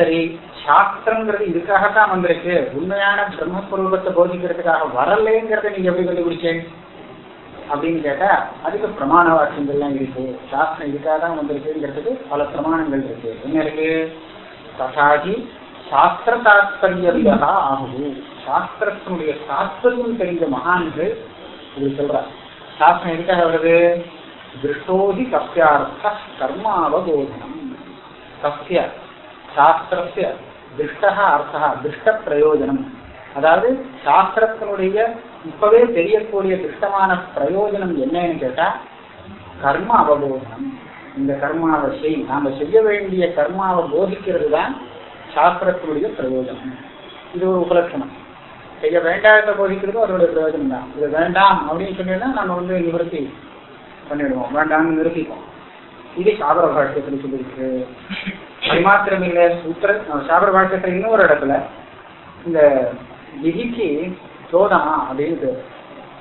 சரி சாஸ்திரங்கிறது இதுக்காகத்தான் வந்திருக்கு. உண்மையான பிரம்மஸ்வரூபத்தை போதிக்கிறதுக்காக வரலைங்கிறத நீங்க எப்படி கண்டுபிடிச்சேன் அப்படின்னு கேட்டா அதுக்கு பிரமாண வாக்கியங்கள்லாம் இருக்கு. சாஸ்திரம் இதுக்காக தான் வந்திருக்குங்கிறதுக்கு பல பிரமாணங்கள் இருக்கு. என்ன இருக்கு? தசாகி சாஸ்திர தாத்பரியவிதா ஆகுது. சாஸ்திரத்தினுடைய தாத்பரியம் தெரிந்த மகான்கள் இது சொல்றார். சாஸ்திரம் எதுக்காக வருது? திருஷ்டோதி கப்பியார்த்த கர்மாவபோதனம். கப்பிய சாஸ்திரத்திய திருஷ்டா அர்த்தா திருஷ்ட பிரயோஜனம் அதாவது சாஸ்திரத்தினுடைய இப்பவே தெரியக்கூடிய திருஷ்டமான பிரயோஜனம் என்னன்னு கேட்டா கர்ம அவபோதனம். இந்த கர்மாவை செய் நாம செய்ய வேண்டிய கர்மாவை போதிக்கிறது தான் சாஸ்திரத்தினுடைய பிரயோஜனம். இது ஒரு உபலட்சணம். செய்ய வேண்டாத போதிக்கிறதும் அதோட பிரயோஜனம் தான் இது வேண்டாம் அப்படின்னு சொன்னீங்கன்னா நம்ம வந்து நிவர்த்தி பண்ணிடுவோம். வேண்டாம்னு நிறுத்திப்போம். இது சாதர பாஷ்யத்தில் சொல்லியிருக்கு. மாத்திரம் இல்லை சூத்திர சாபர பாஷ்யத்தில் இன்னொரு இடத்துல இந்த விதிக்கு சோதனா அப்படின்னு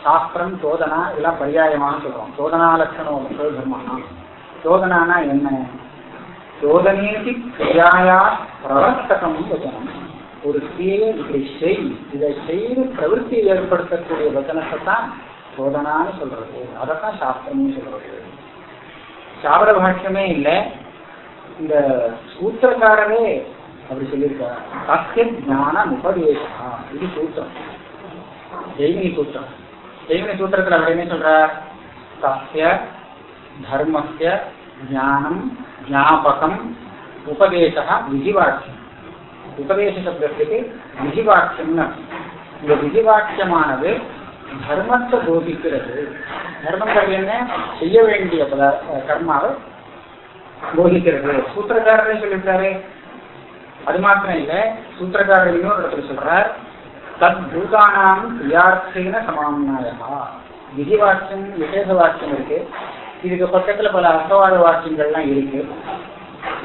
சாஸ்திரம் சோதனா இதெல்லாம் பரியாயமாக சொல்றோம். சோதனா லட்சணம் தர்மனா சோதனானா என்ன? சோதனேதி கிரியாயா பிரவர்த்தகம் வச்சனம். ஒரு கிரியை இப்படி செய் இதை செய்து பிரவೃತ್ತಿ ஏற்படுத்தக்கூடிய வச்சனத்தை தான் சோதனான்னு சொல்றது. அதைத்தான் சாஸ்திரம்னு சொல்றது. சாபர பாஷ்யமே இல்லை. இந்த சூத்திரக்காரரே அப்படி சொல்லியிருக்கார். சத்திய ஞான உபதேசா இது சூத்திரம். ஜெய்மினி சூத்திரம். ஜெய்மினி சூத்திரத்தில் அவர் என்ன சொல்றார்? சத்திய தர்மஸ்ய ஞானம் ஞாபகம் உபதேசா விதிவாக்கியம் உபதேச சப்தத்துக்கு விதிவாக்கியம்னு அர்த்தம். இந்த விதிவாக்கியமானது தர்மத்தை போதிக்கிறது. தர்மங்கிறது என்ன? செய்ய வேண்டிய பத- கர்மாவை போதிக்கிறது சூத்திரக்காரரே சொல்லியிருக்காரு அது மாத்திரம் இல்ல. சூத்திரக்காரர் இன்னொரு இடத்துல சொல்றார் தத் பூதானாம் கிரியார்த்தேன சமானாயா விதி வாக்கியம் விசேஷ வாக்கியம் இருக்கு. இதுக்கு பக்கத்துல பல அர்த்தவாத வாக்கியங்கள்லாம் இருக்கு.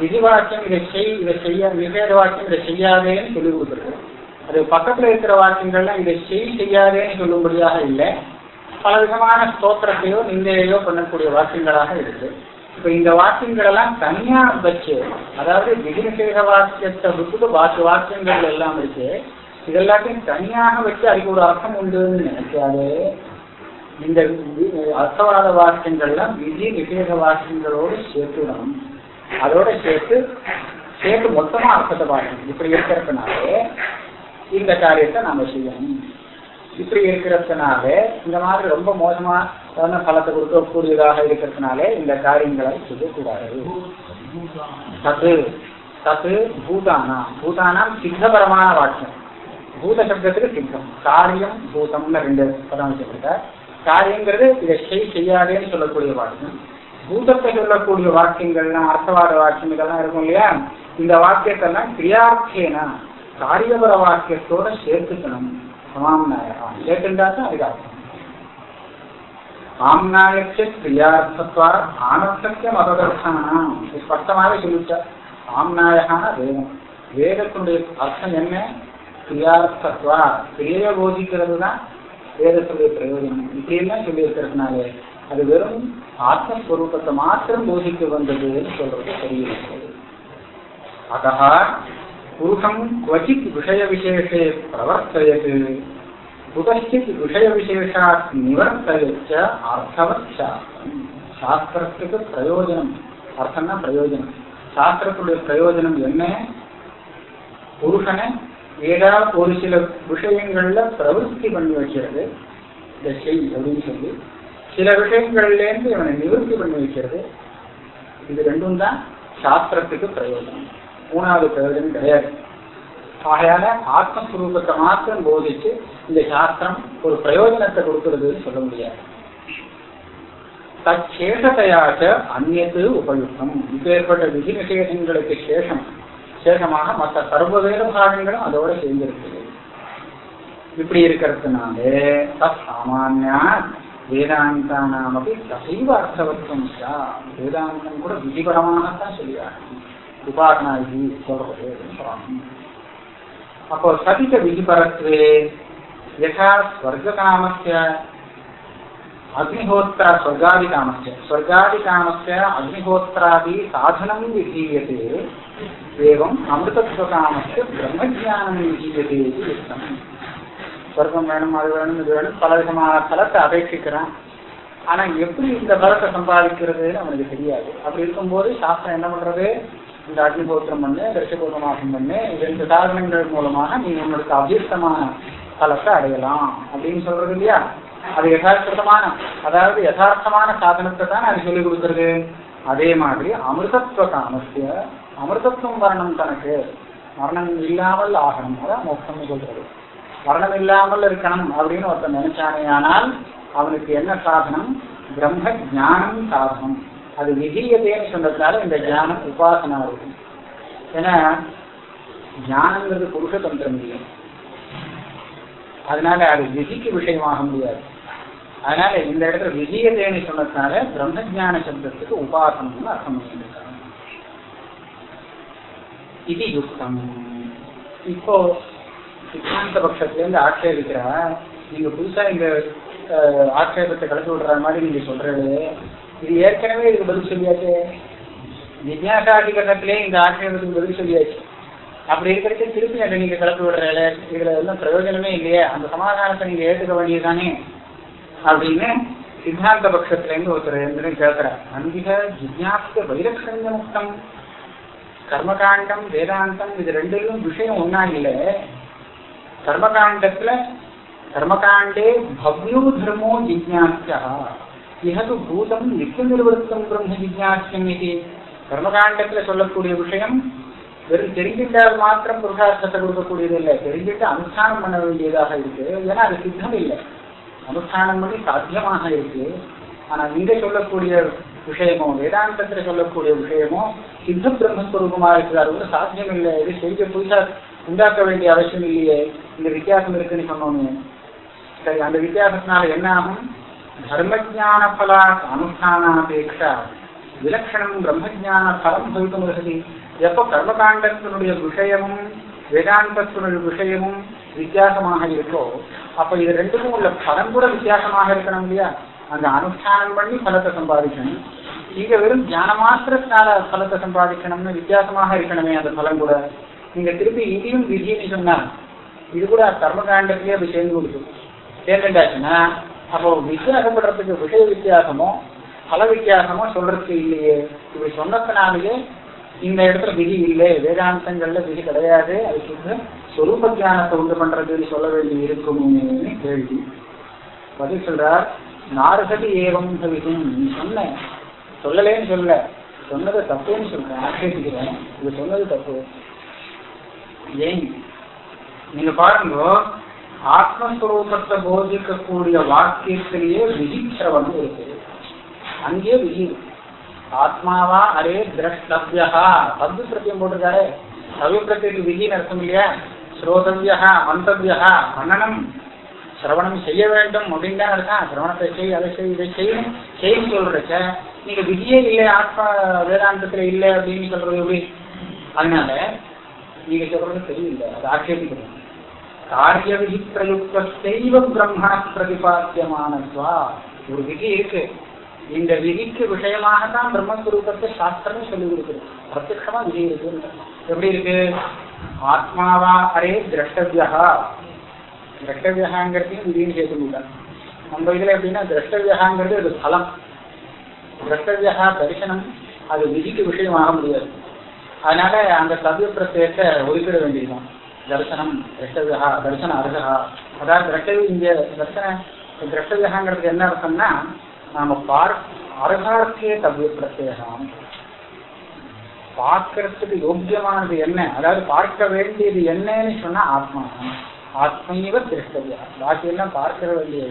விதி வாக்கியம் இதை செய் இதை செய்ய விசேஷ வாக்கியம் இதை செய்யாதேன்னு சொல்லி கொடுத்துருக்கு அது பக்கத்துல இருக்கிற வாக்கியங்கள்லாம் இதை செய் செய்யாதேன்னு சொல்லும்படியாக இல்லை. பல விதமான ஸ்தோத்திரத்தையோ நிந்தையோ பண்ணக்கூடிய வாக்கியங்களாக இருக்கு. இப்ப இந்த வாக்கியங்கள் எல்லாம் தனியா வச்சு அதாவது விதிநிஷேக வாக்கியத்தை விட்டுட்டு பாக்கி வாக்கியங்கள் எல்லாம் இருக்கு இதெல்லாத்தையும் தனியாக வச்சு அதுக்கு ஒரு அர்த்தம் உண்டுன்னு நினைச்சாரு இந்த வி- அர்த்தவாத வாக்கியங்கள்லாம் விதி நிஷேக வாக்கியங்களோடு சேர்த்துடணும் அதோட சேர்த்து சேர்த்து மொத்தமா அர்த்தத்தை பார்க்கணும். இப்படி இருக்கிறதுனாலே இந்த காரியத்தை நாம செய்யணும். இப்படி இருக்கிறதுனால இந்த மாதிரி ரொம்ப மோசமா சொன்ன பலத்தை கொடுக்கக்கூடியதாக இருக்கிறதுனாலே இந்த காரியங்களை செய்யக்கூடாது தத்து தத்து பூதானா? பூதானாம் சித்தபரமான வாக்கியம். பூத சப்தத்துக்கு சித்தம். காரியம் பூதம்னு ரெண்டு பதம் வச்சிருக்க காரியங்கிறது இதை செய் செய்யாதேன்னு சொல்லக்கூடிய வாக்கியம். பூதத்தை சொல்லக்கூடிய வாக்கியங்கள்லாம் அர்த்தவாத வாக்கியம் இதெல்லாம் இருக்கும் இல்லையா? இந்த வாக்கியத்தெல்லாம் கிரியார்த்தேனா? காரியபர வாக்கியத்தோட சேர்த்துக்கணும். சமாம்நாயகா சேர்த்துண்டா தான் அதுக்கு அர்த்தம். ஆம்நாயக்கிய கிரியார்த்தத்வார் ஆனத்தக்கிய மததர்சனா இது ஸ்பஷ்டமாக சொல்லிட்டார் ஆம்நாயகான வேதம் வேதத்தினுடைய அர்த்தம் என்ன கிரியார்த்தத்வா கிரியை போதிக்கிறது தான் வேதத்துடைய பிரயோஜனம் இப்படியெல்லாம் சொல்லியிருக்கிறதுனாலே அது வெறும் ஆத்மஸ்வரூபத்தை மாத்திரம் போதிக்க வந்ததுன்னு சொல்றது சரியிருக்கிறது அத்தா புருஷம் விஷய விசேஷே பிரவர்த்தயது कुतश्चित् विषयविशेषात् निवर्तयच्च अर्थवत् शास्त्रम् சாஸ்திரத்துக்கு பிரயோஜனம் அர்த்தம்னா பிரயோஜனம் சாஸ்திரத்துடைய பிரயோஜனம் என்ன புருஷனை ஏதாவது ஒரு சில விஷயங்கள்ல பிரவருத்தி பண்ணி வைக்கிறது இந்த செய் அப்படின்னு சொல்லி சில விஷயங்கள்ல இருந்து இவனை நிவர்த்தி பண்ணி வைக்கிறது இது ரெண்டும் தான் சாஸ்திரத்துக்கு பிரயோஜனம் மூணாவது பிரயோஜனம் கிடையாது ஆகையால ஆத்மஸ்வரூபத்தை மாத்திரம் போதிச்சு இந்த சாஸ்திரம் ஒரு பிரயோஜனத்தை கொடுக்கிறதுன்னு சொல்ல முடியாது. தச்சேஷத்தையாச்ச அந்நத்து உபயுக்தம். இப்பேற்பட்ட விதி விசேஷங்களுக்கு சேஷம். சேஷமாக மற்ற சர்வவேத பாகங்களும் அதோட சேர்ந்திருக்குது இப்படி இருக்கிறதுனாலே தத் சாமானியா தசைவ அர்த்தவத்துவம் சா. வேதாந்தம் கூட விதிபரமாகத்தான் சொல்லியாங்க உபாசனா விதி சொல்றது. சொல்லணும் அப்போ சதிக விதிபரத்வே யதா ஸ்வர்ககாமஸ்ய அக்னிஹோத்திர ஸ்வர்காதிகாமஸ்ய ஸ்வர்காதிகாமஸ்ய அக்னிஹோத்திராதி சாதனம் விதீயते ஏவம் அமிர்தத்துவகாமத்து பிரம்மஜானம் ஜீவதே இது யுக்தம் சொர்க்கம் வேணும் அது வேணும் இது வேணும் பல விதமான பலத்தை அபேட்சிக்கிறான் ஆனா எப்படி இந்த பலத்தை சம்பாதிக்கிறதுன்னு அவனுக்கு தெரியாது அப்படி இருக்கும்போது சாஸ்திரம் என்ன பண்றது இந்த அக்னிபோத்திரம் பண்ணு தரிசபோதமாசம் பண்ணு ரெண்டு இந்த சாதனங்கள் மூலமாக நீ உன்னோட அபீஷ்டமான பலத்தை அடையலாம் அப்படின்னு சொல்றது இல்லையா? அது யதார்த்தமான அதாவது யதார்த்தமான சாதனத்தை தான் அது சொல்லிக் கொடுக்கறது. அதே மாதிரி அமிர்தத்துவ காமஸ்ய அமிர்தத்துவம் வரணும் தனக்கு. மரணம் இல்லாமல் ஆகணும். அதான் மோட்சம்னு சொல்றது. மரணம் இல்லாமல் இருக்கணும் அப்படின்னு ஒருத்தன் நினைச்சானே ஆனால் அவனுக்கு என்ன சாதனம்? பிரம்ம ஞானம் சாதனம். அது விதீயத்தைன்னு சொன்னதுனால இந்த ஞானம் உபாசனா இருக்கும். ஏன்னா ஞானங்கிறது புருஷ தந்திரம் இல்லை அதனால அது விதிக்கு விஷயமாக முடியாது. அதனால இந்த இடத்துல விதியதேன்னு சொன்னதுனால பிரம்ம ஞான சப்தத்துக்கு உபாசனம்னு அர்த்தம் இது யுக்தம். இப்போ சித்தாந்த பட்சத்திலேருந்து ஆட்சேபிக்கிறா நீங்க புதுசா இந்த ஆட்சேபத்தை கலந்து விடுற மாதிரி நீங்க சொல்றது இது ஏற்கனவே இதுக்கு பதில் சொல்லியாச்சு விஜயாசாதிகரணத்திலே இந்த ஆட்சேபத்துக்கு பதில் சொல்லியாச்சு அப்படி இருக்கிறது திருப்பி அதை நீங்க கலந்து விடுறல இதுல ஒன்றும் பிரயோஜனமே இல்லையே அந்த சமாதானத்தை நீங்க ஏற்றுக்க வேண்டியதுதானே அப்படின்னு சித்தாந்த பட்சத்துல இருந்து ஒருத்தர் இருந்து கேட்கிறார் அந்திக ஜிஜாப்த வைலட்சண்ய முக்தம் கர்மகாண்டம் வேதாந்தம் இது ரெண்டிலும் விஷயம் ஒன்னா இல்ல கர்மகாண்டத்துல கர்மகாண்டே பவ்யோ தர்மோ ஜிஜாசியா இஹது பூதம் நித்திய நிர்வர்த்தம் பிரம்ம ஜிஜாசியம் இது. கர்மகாண்டத்துல சொல்லக்கூடிய விஷயம் வெறும் தெரிஞ்சிட்டால் மாத்திரம் புருஷார்த்தத்தை கொடுக்கக்கூடியது இல்லை தெரிஞ்சிட்டு அனுஷ்டானம் பண்ண வேண்டியதாக இருக்கு. ஏன்னா அது சித்தம் இல்லை. அனுஷ்டானம் பண்ணி சாத்தியமாக இருக்கு. ஆனா இங்க சொல்லக்கூடிய விஷயமோ வேதாந்தத்துல சொல்லக்கூடிய விஷயமோ சித்த பிரம்மஸ்வரூபமா இருக்கிறார் அது சாத்தியம் இல்லை. இது செய்ய புதுசா உண்டாக்க வேண்டிய அவசியம் இல்லையே. இந்த வித்தியாசம் இருக்குன்னு சொன்னோன்னு சரி அந்த வித்தியாசத்தினால என்ன ஆகும்? தர்மஜான பலா அனுஷ்டானாபேட்சா விலட்சணம் பிரம்மஜான பலம் பவித்தும் எப்போ கர்மகாண்டத்தினுடைய விஷயமும் வேதாந்தத்தினுடைய விஷயமும் வித்தியாசமாக இருக்கோ அப்ப இது ரெண்டுக்கும் உள்ள பலம் கூட வித்தியாசமாக இருக்கணும் இல்லையா அந்த அனுஷ்டானம் பண்ணி பலத்தை சம்பாதிக்கணும் இங்க வெறும் ஞான மாத்திரத்தினால பலத்தை சம்பாதிக்கணும்னு வித்தியாசமாக இருக்கணுமே அந்த பலம் கூட நீங்க திருப்பி இதையும் விதின்னு சொன்னா இது கூட கர்மகாண்டத்திலேயே அப்படி சேர்ந்து கொடுக்கும் சேர்ந்துட்டாச்சுன்னா அப்போ வித்தியாசப்படுறதுக்கு விஷய வித்தியாசமோ பல வித்தியாசமோ சொல்றதுக்கு இல்லையே. இப்படி சொன்னதுனாலேயே இந்த இடத்துல விதி இல்லை. வேதாந்தங்கள்ல விதி கிடையாது. அது வந்து சொரூப ஜானத்தை உண்டு பண்றதுன்னு சொல்ல வேண்டி இருக்கும்னு கேள்வி. பதில் சொல்றார் நாரசதி ஏவம் சவிக்கும் நீ சொன்ன சொல்லலேன்னு சொல்ல. சொன்னது தப்புன்னு சொல்றேன். ஆட்சேபிக்கிறேன் இது சொன்னது தப்பு. ஏன்? நீங்க பாருங்க ஆத்மஸ்வரூபத்தை போதிக்கக்கூடிய வாக்கியத்திலேயே விதிச்சிரவணம் இருக்கு. அங்கேயே விதி. ஆத்மாவா அரே திரஷ்டவ்யா. பந்து பிரத்தியம் போட்டிருக்காரு. சவி பிரத்தியத்துக்கு விதின்னு அர்த்தம் இல்லையா? ஸ்ரோதவ்யா மந்தவ்யா மன்னனம் சிரவணம் செய்ய வேண்டும் அப்படின்னு தான் இருக்கான் சிரவணத்தை செய் அதை செய் இதை செய்யணும் செய்யும் சொல்றச்ச. நீங்க விதியே இல்லை ஆத்மா வேதாந்தத்துல இல்லை அப்படின்னு சொல்றது எப்படி? அதனால நீங்க சொல்றது தெரியல அது ஆட்சேபிக்கணும் காரிய விதி பிரயுக்த செய்வ பிரம்மண பிரதிபாத்தியமானத்வா ஒரு விதி இருக்கு. இந்த விதிக்கு விஷயமாகத்தான் பிரம்மஸ்வரூபத்தை சாஸ்திரமே சொல்லி கொடுக்குது. பிரத்யமா விதி இருக்கு. எப்படி இருக்கு? ஆத்மாவா அரே திரஷ்டவியா. திரஷ்டவியகாங்கிறதையும் விதின்னு சேர்த்துக்கிட்டாங்க நம்ம இதுல எப்படின்னா திரஷ்டவியகாங்கிறது அது பலம் திரஷ்டவியா தரிசனம் அது விதிக்கு விஷயமாக முடியாது. அதனால அந்த சவ்ய பிரத்யத்தை ஒதுக்கிட வேண்டியதுதான். தரிசனம் திரஷ்டவியா தரிசன அருகா அதாவது திரஷ்டவி இங்க தரிசன திரஷ்டவியகாங்கிறதுக்கு என்ன அர்த்தம்னா நாம பார் அர்ஹார்த்திய தவ்ய பிரத்யேகம். பார்க்கறதுக்கு யோக்கியமானது என்ன? அதாவது பார்க்க வேண்டியது என்னன்னு சொன்னா ஆத்மா. ஆத்மையவ திருஷ்டவியா. பாக்கி எல்லாம் வேண்டிய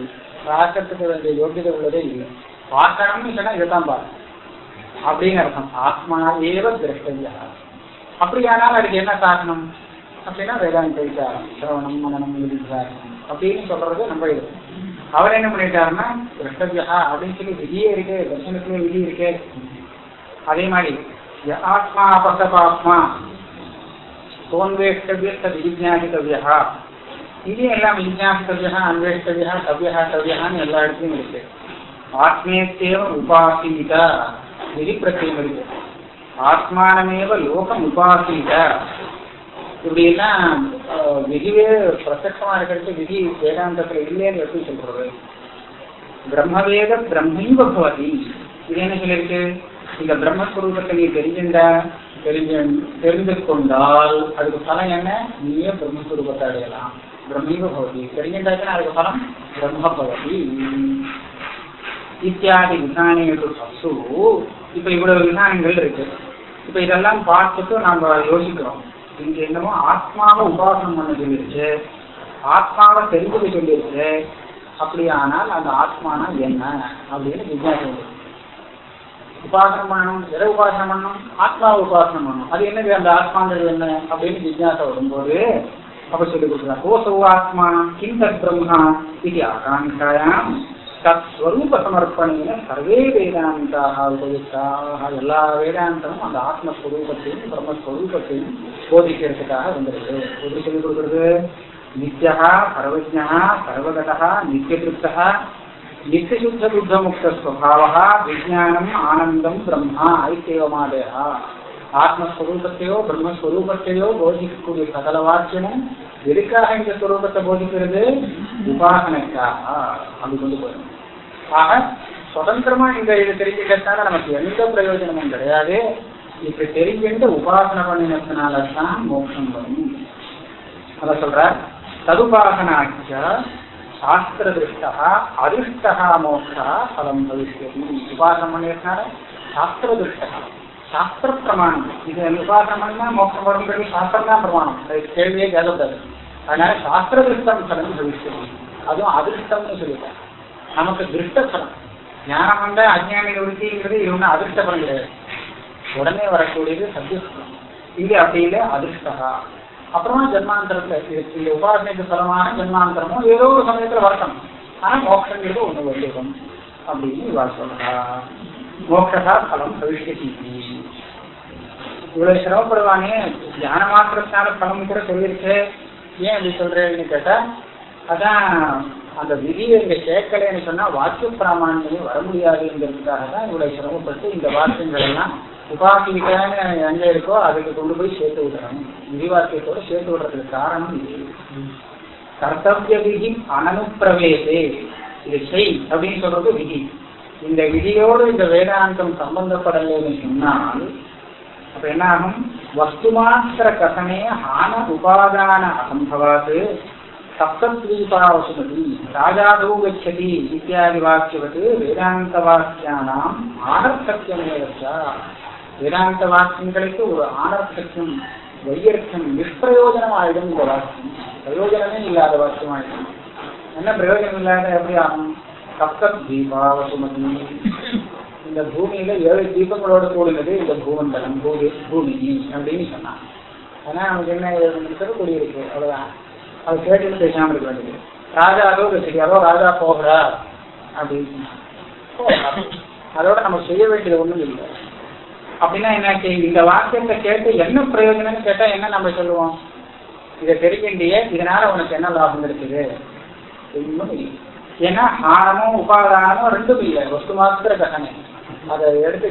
பார்க்கறதுக்கு வேண்டிய யோகியதை உள்ளதே இல்லை. பார்க்கணும்னு சொன்னா இதுதான் பார்க்கணும். அப்படின்னு அர்த்தம். ஆத்மா ஏவ திருஷ்டவியா. அப்படியானால் அதுக்கு என்ன காரணம்? அப்படின்னா வேதாந்த விசாரம் சிரவணம் மனநம் விசாரம் அப்படின்னு சொல்றது நம்ம இது. அவர் என்ன பண்ணிட்டாருன்னா கிருஷ்ணவியா அப்படின்னு சொல்லி விதியே இருக்கு தர்சனத்திலே விதி இருக்கு. அதே மாதிரி ஆத்மா பசபாத்மா சோன்வேஷ்டவிய விஜானித்தவியா இது எல்லாம் விஜானித்தவியா அன்வேஷ்டவியா தவ்யா தவ்யான்னு எல்லா இடத்துலையும் இருக்கு. ஆத்மேத்தேவ உபாசீத விதி பிரச்சனை இருக்கு. ஆத்மானமேவ லோகம் உபாசிங்க இப்படின்னா விதிவே பிரசக்தமா இருக்கிறது விதி வேதாந்தத்துல இல்லைன்னு எப்படி சொல்றது? பிரம்மவேத பிரம்மைவ பவதி இது என்ன சொல்லிருக்கு இந்த பிரம்மஸ்வரூபத்தை நீ தெரிஞ்சிருந்தா தெரிஞ்ச தெரிந்து கொண்டால் அதுக்கு பலம் என்ன? நீயே பிரம்மஸ்வரூபத்தை அடையலாம். பிரம்மைவ பவதி தெரிஞ்சிருந்தாச்சுன்னா அதுக்கு பலம்? பிரம்ம பவதி இத்தியாதி விசானிகள் பசு இப்ப இவ்வளவு விசானங்கள் இருக்கு. இப்ப இதெல்லாம் பார்த்துட்டு நாம யோசிக்கிறோம். இங்க என்னமோ ஆத்மாவை உபாசனம் பண்ண சொல்லிருச்சு. ஆத்மாவை தெரிஞ்சுக்க சொல்லிருச்சு. அப்படியானால் அந்த ஆத்மானா என்ன? அப்படின்னு ஜிஜாசை உபாசனம் பண்ணணும் எதை உபாசனம் பண்ணணும்? ஆத்மாவை உபாசனம் பண்ணணும். அது என்னது? அந்த ஆத்மாங்கிறது என்ன? அப்படின்னு ஜிஜாசை வரும்போது அப்ப சொல்லி கொடுக்குறாங்க கோசௌ ஆத்மா கிம் தத் பிரம்மா இது ஆகாங்காயாம் தத் ஸ்வரூப சமர்ப்பணேன சர்வே வேதாந்தாக உபயுக்தாக எல்லா வேதாந்தமும் அந்த ஆத்மஸ்வரூபத்தையும் பிரம்மஸ்வரூபத்தையும் போதிக்கிறதுக்காக வந்திருக்கு. எப்படி சொல்லிக் கொடுக்குறது? நித்யா சர்வஜா சர்வகதா நித்தியதிருப்தா நித்தியசுத்த புத்த முக்த ஸ்வபாவா விஜயானம் ஆனந்தம் பிரம்மா ஐக்கியவமாதேகா ஆத்மஸ்வரூபத்தையோ பிரம்மஸ்வரூபத்தையோ போதிக்கக்கூடிய சகல வாக்கியமும் எதுக்காக இந்த ஸ்வரூபத்தை போதிக்கிறது? உபாசனைக்காக. அப்படி கொண்டு போயிடும். ஆக சுதந்திரமா இந்த இது தெரிஞ்சுக்கிறதுனால நமக்கு எந்த பிரயோஜனமும் கிடையாது இப்படி தெரிஞ்சுட்டு உபாசனை பண்ணினதுனால தான் மோட்சம் வரும் அத சொல்ற ததுபாசனாச்ச சாஸ்திர திருஷ்டா அதிர்ஷ்டா மோட்சா பலம் பவிஷ்யதி உபாசனம் பண்ணியிருக்கார சாஸ்திர திருஷ்டா சாஸ்திர பிரமாணம் இது உபாசனம் பண்ணா மோட்சம் வருங்கிறது சாஸ்திரம் தான் பிரமாணம் அது கேள்வியே கேட்கக்கூடாது அதனால சாஸ்திர திருஷ்டம் பலம் பவிஷ்யதி அதுவும் அதிர்ஷ்டம்னு சொல்லிட்டேன் நமக்கு திருஷ்ட பலம் ஞானம் வந்த அஜ்ஞானி விருத்திங்கிறது இது ஒன்றும் அதிர்ஷ்ட பலம் கிடையாது உடனே வரக்கூடியது சத்தியஸ்தலம் இங்கே அப்படி இல்லை அதிர்ஷ்டா. அப்புறமா ஜென்மாந்தரத்துல இது- இந்த உபாசனைக்கு பலமான ஜென்மாந்தரமும் ஏதோ ஒரு சமயத்துல வரட்டும். ஆனா மோட்சங்கிறது ஒண்ணு வந்துடும் அப்படின்னு இவா சொல்றா மோட்சா பலம் பவிஷ்யதி இவ்வளவு சிரமப்படுவானே. தியான மாத்திரத்தான பலம் கூட சொல்லியிருக்கு ஏன் அப்படி சொல்றேன்னு கேட்டா அதான் அந்த விதியை இங்க கேட்கலன்னு சொன்னா வாக்கிய பிராமணியமே வர முடியாதுங்கிறதுக்காக தான் இவ்வளவு சிரமப்பட்டு இந்த வாக்கியங்கள் எல்லாம் உபாசிக்கான எங்க இருக்கோ அதுக்கு கொண்டு போய் சேர்த்து விடுறாங்க. விதி வாக்கியத்தோட சேர்த்து விடுறதுக்கு காரணம் இது. கர்த்தவிய விதி அனனுப்பிரவேசே. இது செய் அப்படின்னு சொல்றது விதி. இந்த விதியோடு இந்த வேதாந்தம் சம்பந்தப்படலைன்னு சொன்னால் அப்ப என்ன ஆகும் வஸ்துமாத்திர கசனே ஆன உபாதான அசம்பவாது. சப்தத்வீபாவசுமதி ராஜாதோ கச்சதி இத்தியாதி வாக்கியவது வேதாந்த வாக்கியானாம் ஆனர்த்தக்கியமேவச்சா வேதாந்த வாக்கியங்களுக்கு ஒரு ஆனர்த்தக்கியம் வையர்த்தம் நிஷ்பிரயோஜனம் ஆயிடும் இந்த வாக்கியம். பிரயோஜனமே இல்லாத வாக்கியம் ஆயிடும் என்ன பிரயோஜனம் இல்லாத எப்படி ஆகும்? சப்தத் தீபாவசுமதி இந்த பூமியில ஏழு தீபங்களோட கூடினது இந்த பூமண்டலம் பூமி பூமி அப்படின்னு சொன்னான் ஆனா நமக்கு என்ன கூடியிருக்கு அவ்வளவுதான். அதை கேட்டுட்டு பேசாம இருக்க வேண்டியது. ராஜா அதோ சரி அதோ ராஜா போகிறா அப்படின்னு அதோட நம்ம செய்ய வேண்டியது ஒண்ணும் இல்லை. அப்படின்னா என்ன இந்த வாக்கியத்தை கேட்டு என்ன பிரயோஜனம்னு கேட்டா என்ன நம்ம சொல்லுவோம்? இதை தெரிஞ்சுட்டியே இதனால உனக்கு என்ன லாபம் இருக்குது? ஒண்ணும் இல்லை. ஏன்னா ஆணமும் உபாதானமும் ரெண்டும் இல்லை. வஸ்து மாத்திர கட்டணை அதை எடுத்து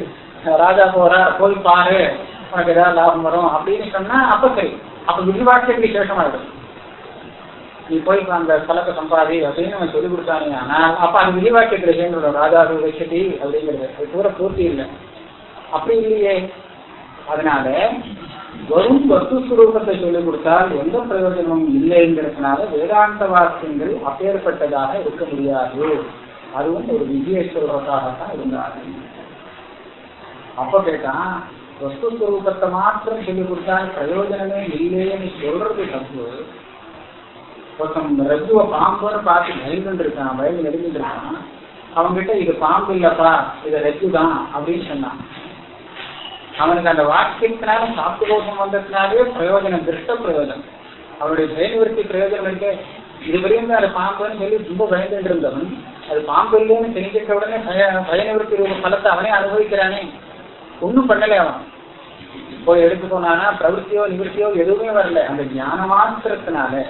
ராஜா போறா போய் பாரு உனக்கு ஏதாவது லாபம் வரும் அப்படின்னு சொன்னா அப்ப சரி. அப்ப விரிவாக்கியத்துக்கு விசேஷமாயிடும். நீ போய் அந்த கலக்க சம்பாதி அப்படின்னு அவன் சொல்லி கொடுத்தானே. ஆனால் அப்ப அது விரிவாக்கியத்துல சேர்ந்து ராஜா வச்சதி அப்படிங்கிறது. அது பூரா பூர்த்தி இல்லை. அப்படி இல்லையே. அதனால வரும் வஸ்து சுரூபத்தை சொல்லிக் கொடுத்தால் எந்த பிரயோஜனமும் இல்லைங்கிறதுனால வேதாந்த வாக்கியங்கள் அப்பேற்பட்டதாக இருக்க முடியாது. அதுவும் ஒரு விதியை சொல்றதாகத்தான் இருந்தாரு அப்ப கேட்டான் வஸ்து சுரூபத்தை மாத்திரம் சொல்லிக் கொடுத்தால் பிரயோஜனமே இல்லைன்னு சொல்றது தப்பு. ஒருத்தன் ரஜுவ பாம்போட பார்த்து பயந்துட்டு இருக்கான் பயந்து நெருங்கிட்டு இருக்கான் அவன்கிட்ட இது பாம்பு இல்லப்பா இது ரஜு தான் அப்படின்னு சொன்னான். அவனுக்கு அந்த வாக்கியத்தினால சாப்பிட்டு கோஷம் வந்ததுனாலே பிரயோஜனம் திருஷ்ட பிரயோஜனம். அவருடைய பயனிவர்த்தி பிரயோஜனம் இருக்கு. இதுவரையும் அது பாம்புன்னு சொல்லி ரொம்ப பயந்துட்டு இருந்தவன். அது பாம்பு இல்லைன்னு தெரிஞ்சிட்ட உடனே பய பயனிவர்த்தி ரூப பலத்தை அவனே அனுபவிக்கிறானே. ஒன்றும் பண்ணலை அவன். போய் எடுத்து போனானா பிரவருத்தியோ நிவர்த்தியோ எதுவுமே வரல. அந்த ஞான மாத்திரத்தினால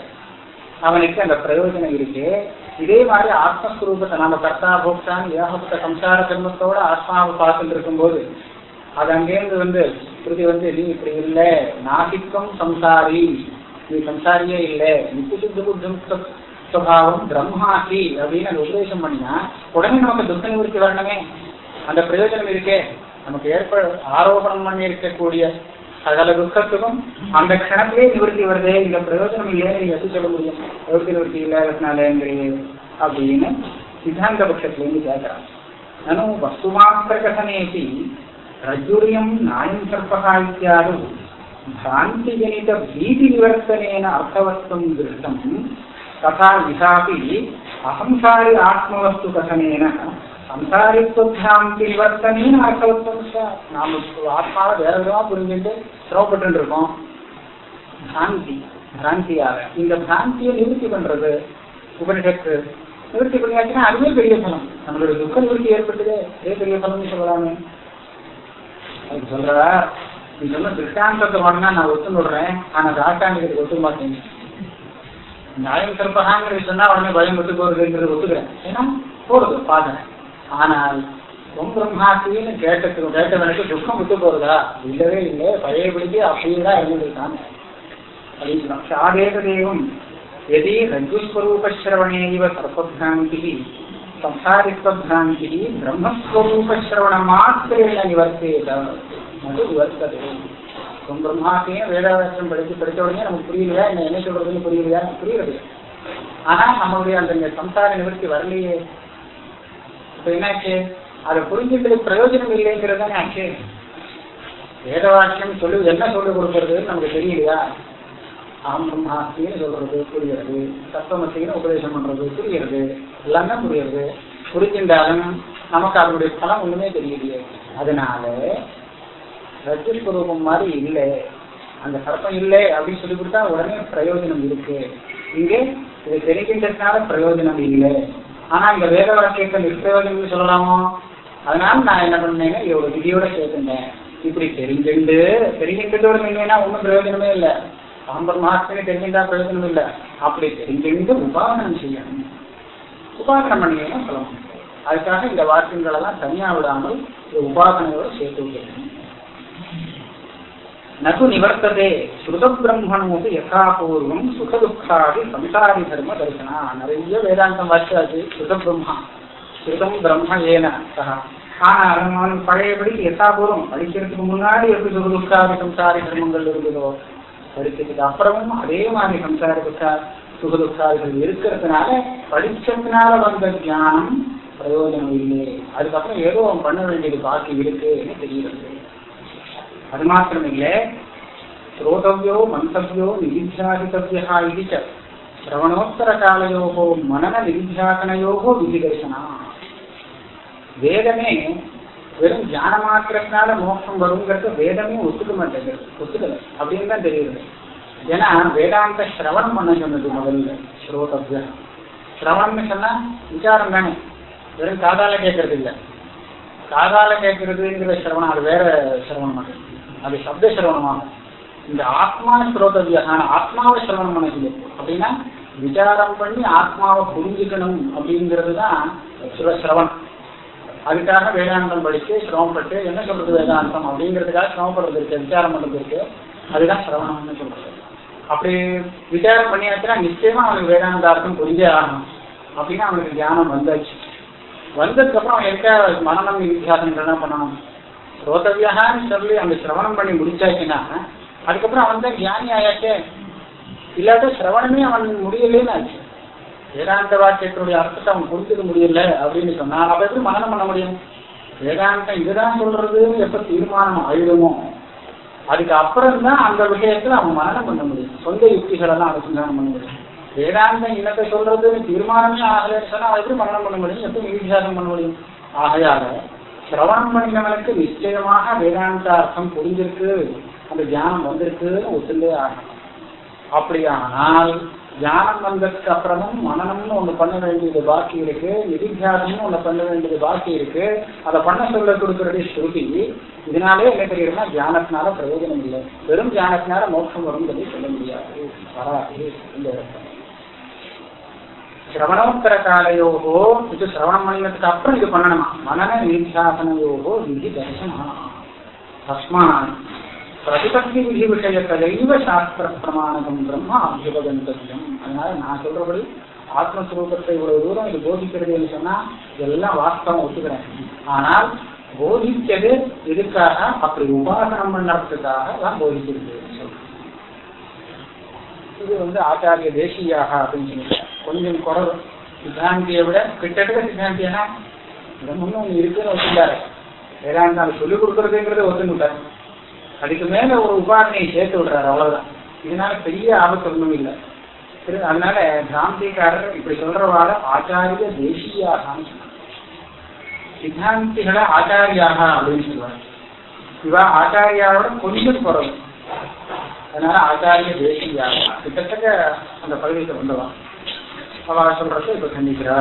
அவனுக்கு அந்த பிரயோஜனம் இருக்கு. இதே மாதிரி ஆத்மஸ்வரூபத்தை நாம கர்த்தா போக்தான் ஏகப்பட்ட சம்சார கர்மத்தோட ஆத்மாவை பார்த்துட்டு இருக்கும்போது அது அங்கேருந்து வந்து ஸ்ருதி வந்து நீ இப்படி இல்லை. நாசிக்கம் சம்சாரி. நீ சம்சாரியே இல்லை. நித்திசுத்த புத்தம் சுவாவம் பிரம்மாசி. அப்படின்னு அந்த உபதேசம் பண்ணினா உடனே நமக்கு துக்க நிவர்த்தி வரணுமே. அந்த பிரயோஜனம் இருக்கே. நமக்கு ஏற்ப ஆரோபணம் பண்ணி இருக்கக்கூடிய ಅದೆಲ್ಲ ದುಃಖಕ್ಕೂ ಅಂದ ಕ್ಷಣಕ್ಕೆ ಇವರಿಗೆ ಇವರದೇ ಈಗ ಪ್ರಯೋಜನ ಏನು ಈಗ ಸೂಚಕ முடியும் ఎవరికి ಇವರಿಗೆ ಇಲ್ಲ ರತ್ನಾಲಯ ಅಂದ್ರೆ அப்படின்னு ಸಿದ್ಧಾಂತ ಪಕ್ಷದಲ್ಲಿ ಜಾತರ ನಾನು ವಸ್ತುಮಾತ್ರಕಥನೆಯಪಿ ರಜ್ಜುರ್ಯಂ ನಾಯಂ ಸರ್ಪಃ ಇತ್ಯಾದು భ్రాంతిజనిత భీతి నివర్తనైన అర్థవత్వం దృష్టం తథా ఇహాపి అహంసారి ఆత్మవస్తు కథనైన சம்சாரித்துவம் அர்த்தவத்தம் சார் நாம ஆத்மாவை வேற விதமா புரிஞ்சுட்டு சிரமப்பட்டு இருக்கோம். பிராந்தி பிராந்தியாக இந்த பிராந்தியை நிவர்த்தி பண்றது உபனிஷத்து. நிவர்த்தி பண்ணியாச்சுன்னா அதுவே பெரிய பலம். நம்மளுடைய துக்க நிவர்த்தி ஏற்பட்டதே. அதே பெரிய பலம்னு சொல்லலாமே. அதுக்கு சொல்றா நீ சொன்ன திருஷ்டாந்தத்தை வாங்கினா நான் ஒத்து விடுறேன். ஆனா ராசாண்டிகளுக்கு ஒத்து மாட்டேங்க நியாயம் சிறப்பகாங்கிறது சொன்னா உடனே பயம் ஒத்து போறதுங்கிறது ஒத்துக்கிறேன். ஏன்னா போடுது பாக்குறேன் ஆனால் ரொம்ப பிரம்மாஸ்தின்னு கேட்ட கேட்டவனுக்கு துக்கம் விட்டு போகுதா? இல்லவே இல்லை. பழையபடிக்கு அப்படியே தான் இருந்திருக்கான் அப்படின்னு சாதேக தெய்வம் எதி ரஜுஸ்வரூபஸ்ரவணே இவ சர்ப்பபிராந்தி சம்சாரித்வபிராந்தி பிரம்மஸ்வரூபஸ்ரவண மாத்திரேன நிவர்த்தேத அது நிவர்த்ததே. ரொம்ப பிரம்மாசையும் வேதாவாசம் படிச்சு படிச்ச உடனே நமக்கு புரியலையா? என்ன என்ன சொல்றதுன்னு புரியலையா புரியுறது. ஆனா நம்மளுடைய அந்த சம்சார நிவர்த்தி வரலையே. இப்ப என்னாச்சு? அதை புரிஞ்சுக்கிறது பிரயோஜனம் இல்லைங்கிறது தானே ஆச்சு. வேத வாக்கியம் சொல்லு என்ன சொல்லிக் கொடுக்கறதுன்னு நமக்கு தெரியலையா? ஆம் பிரம்மாஸ்தின்னு சொல்றது புரியுறது தத்துவமத்தின்னு உபதேசம் பண்றது புரியுறது எல்லாமே புரியுறது புரிஞ்சின்றாலும் நமக்கு அதனுடைய பலம் ஒண்ணுமே தெரியலையே. அதனால ரஜஸ்வரூபம் மாதிரி இல்லை. அந்த சர்ப்பம் இல்லை அப்படின்னு சொல்லி கொடுத்தா உடனே பிரயோஜனம் இருக்கு. இங்கே இது தெரிகின்றதுனால பிரயோஜனம் இல்லை. ஆனா இந்த வேத வாக்கியத்தை நிஷ்பிரயோஜனம் சொல்லலாமோ? அதனால நான் என்ன பண்ணேன்னா இவ்வளவு விதியோட சேர்த்துட்டேன். இப்படி தெரிஞ்சுண்டு தெரிஞ்சுக்கிட்டோட நின்னா ஒன்றும் பிரயோஜனமே இல்லை. ஐம்பது மாசத்துக்கு தெரிஞ்சுட்டா பிரயோஜனம் இல்லை. அப்படி தெரிஞ்சுண்டு உபாசனம் செய்யணும். உபாசனம் பண்ணீங்கன்னா சொல்லணும். அதுக்காக இந்த வாக்கியங்களெல்லாம் தனியா விடாமல் இந்த உபாசனையோட சேர்த்து விட்டுருக்கணும் நகு நிவர்த்ததே. ஸ்ருத பிரம்மணமுக்கு யதாபூர்வம் சுக துக்காதி சம்சாரி தர்ம தரிசனா. நிறைய வேதாந்தம் வாசியாச்சு ஸ்ருத பிரம்மா. ஸ்ருதம் பிரம்ம ஏன சகா. ஆனா அவன் பழையபடி யசாபூர்வம் படிக்கிறதுக்கு முன்னாடி எப்படி சுக துக்காதி சம்சாரி தர்மங்கள் இருந்ததோ படிக்கிறதுக்கு அப்புறமும் அதே மாதிரி சம்சாரி துக்கா சுக துக்காதிகள் இருக்கிறதுனால படிச்சதுனால வந்த ஞானம் பிரயோஜனம் இல்லை அதுக்கப்புறம் ஏதோ அவன் பண்ண வேண்டியது பாக்கி இருக்குன்னு ಅದು ಮಾತ್ರಮಿಲ್ಲೇ ಶ್ರೋತವ್ಯೋ ಮಂತವ್ಯೋ ನಿಧಿಧ್ಯಾಹಿತವ್ಯ ಇದು ಚ ಶ್ರವಣೋತ್ತರ ಕಾಲಯೋ ಮನನ ನಿಧಿಧ್ಯಾಕನಯೋ ವಿಧಿದರ್ಶನ వేదమే வெறும் ஞான மாத்திரத்தினால மோட்சம் வருங்கிறது வேதமே ஒத்துக்க மாட்டேங்குது ஒத்துக்கல அப்படின்னு தான் தெரியுது ஏன்னா வேதாந்த சிரவணம் பண்ண சொன்னது முதல்ல ஸ்ரோதவ்யா சிரவணம்னு சொன்னா விசாரம் தானே வெறும் காதால கேட்கறது இல்லை காதால கேட்கறதுங்கிற சிரவணம் அது வேற சிரவணம் அது அது சப்த சிரவணமாகும் இந்த ஆத்மா ஸ்ரோதவியான ஆத்மாவை சிரவணம் பண்ண அப்படின்னா விசாரம் பண்ணி ஆத்மாவை புரிஞ்சுக்கணும் அப்படிங்கிறது தான் சிரவணம். அதுக்காக வேதாந்தம் படித்து சிரமப்பட்டு என்ன சொல்றது வேதாந்தம் அப்படிங்கிறதுக்காக சிரமப்படுறது இருக்கு விசாரம் பண்றது இருக்கு. அதுதான் சிரவணம்னு சொல்றது. அப்படி விசாரம் பண்ணியாச்சுன்னா நிச்சயமா அவனுக்கு வேதாந்தார்த்தம் புரிஞ்சே ஆகணும். அப்படின்னா அவனுக்கு தியானம் வந்தாச்சு. வந்ததுக்கப்புறம் எங்க அவன் இருக்க மனநம் வித்தியாசங்கள் என்ன பண்ணணும்? ஸ்ரோதவியான்னு சொல்லி அந்த சிரவணம் பண்ணி முடிச்சாச்சுன்னா அதுக்கப்புறம் அவன் தான் ஞானி ஆயாச்சே. இல்லாத சிரவணமே அவன் முடியலேன்னு ஆச்சு. வேதாந்த வாக்கியத்தினுடைய அர்த்தத்தை அவன் புரிஞ்சுக்க முடியல அப்படின்னு சொன்னா அப்ப எப்படி மனநம் பண்ண முடியும்? வேதாந்தம் இதுதான் சொல்றதுன்னு எப்ப தீர்மானம் ஆயிடுமோ? அதுக்கு அப்புறம் தான் அந்த விஷயத்துல அவன் மனநம் பண்ண முடியும். சொந்த யுக்திகளெல்லாம் அனுசந்தானம் பண்ண முடியும். வேதாந்தம் இன்னத்தை சொல்றதுன்னு தீர்மானமே ஆகலன்னு சொன்னா அவன் எப்படி மனநம் பண்ண முடியும்? எப்படி நிதிசாசனம் பண்ண முடியும்? ஆகையாக சிரவணம் பண்ணினவனுக்கு நிச்சயமாக வேதாந்த அர்த்தம் புரிஞ்சிருக்கு அந்த தியானம் வந்திருக்குன்னு ஒத்துலே ஆகணும். அப்படியானால் தியானம் வந்ததுக்கு அப்புறமும் மனநம்னு ஒண்ணு பண்ண வேண்டியது பாக்கி இருக்கு. நிதித்தியாசம்னு ஒண்ணு பண்ண வேண்டியது பாக்கி இருக்கு. அதை பண்ண சொல்ல கொடுக்கறது ஸ்ருதி. இதனாலே என்ன தெரியுதுன்னா தியானத்தினால பிரயோஜனம் இல்லை. வெறும் தியானத்தினால மோட்சம் வரும் சொல்லி சொல்ல முடியாது. வராது. இந்த இடத்துல. சிரவணோத்தர காலையோகோ இது சிரவணம் பண்ணினதுக்கு அப்புறம் இது பண்ணணுமா மனன நிதித்தியாசனையோகோ விதி தரிசனா தஸ்மான் பிரதிபத்தி விதி விஷயத்திலைவ சாஸ்திர பிரமாணகம் பிரம்மா அபியுபகந்தவியம் அதனால நான் சொல்றபடி ஆத்மஸ்வரூபத்தை இவ்வளவு தூரம் இது போதிக்கிறதுன்னு சொன்னா இதெல்லாம் வாஸ்தவம் ஒத்துக்கிறேன் ஆனால் போதிச்சது எதுக்காக அப்படி உபாசனம் பண்ணுறதுக்காக தான் போதிக்கிறது இது வந்து ஆச்சாரிய தேசியாக அப்படின்னு சொல்லி கொஞ்சம் குறவு. சித்தாந்தியை விட கிட்டத்தட்ட சித்தாந்தியனா இதை முன்னும் இருக்குன்னு வச்சுட்டாரு வேதாந்தால் சொல்லிக் கொடுக்கறதுங்கிறத ஒத்துக்கிட்டாரு அதுக்கு மேல ஒரு உபாரணையை சேர்த்து விடுறாரு அவ்வளவுதான். இதனால பெரிய ஆபத்து ஒன்றும் இல்லை. சரி, அதனால கிராந்திகாரர் இப்படி சொல்றவாட ஆச்சாரிய தேசியாகான்னு சொன்னார். சித்தாந்திகளை ஆச்சாரியாக அப்படின்னு சொல்லுவாங்க இவா ஆச்சாரியாவோட கொஞ்சம் குறவு. அதனால ஆச்சாரிய தேசியாக. கிட்டத்தட்ட அந்த பகுதிக்கு வந்தவா அவ சொல்றதை இப்ப கண்டிக்கிறா